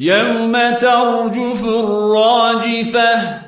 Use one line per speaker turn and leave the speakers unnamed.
يوم ترجف الراجفة